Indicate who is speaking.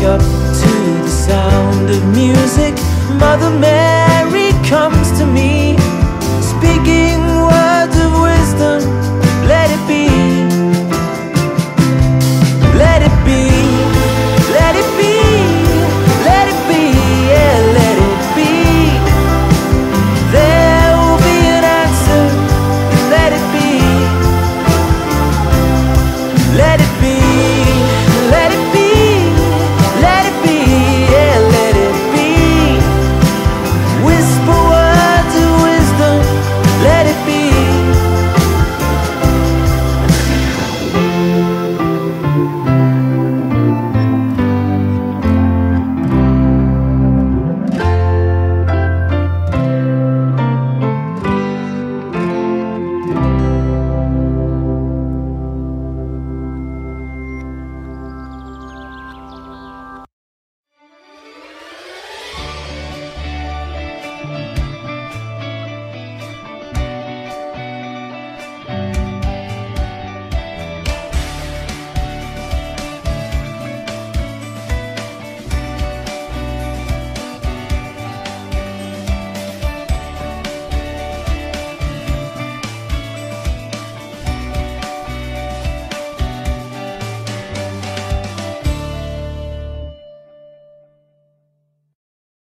Speaker 1: wake up to the sound of music. Mother Mary comes to me,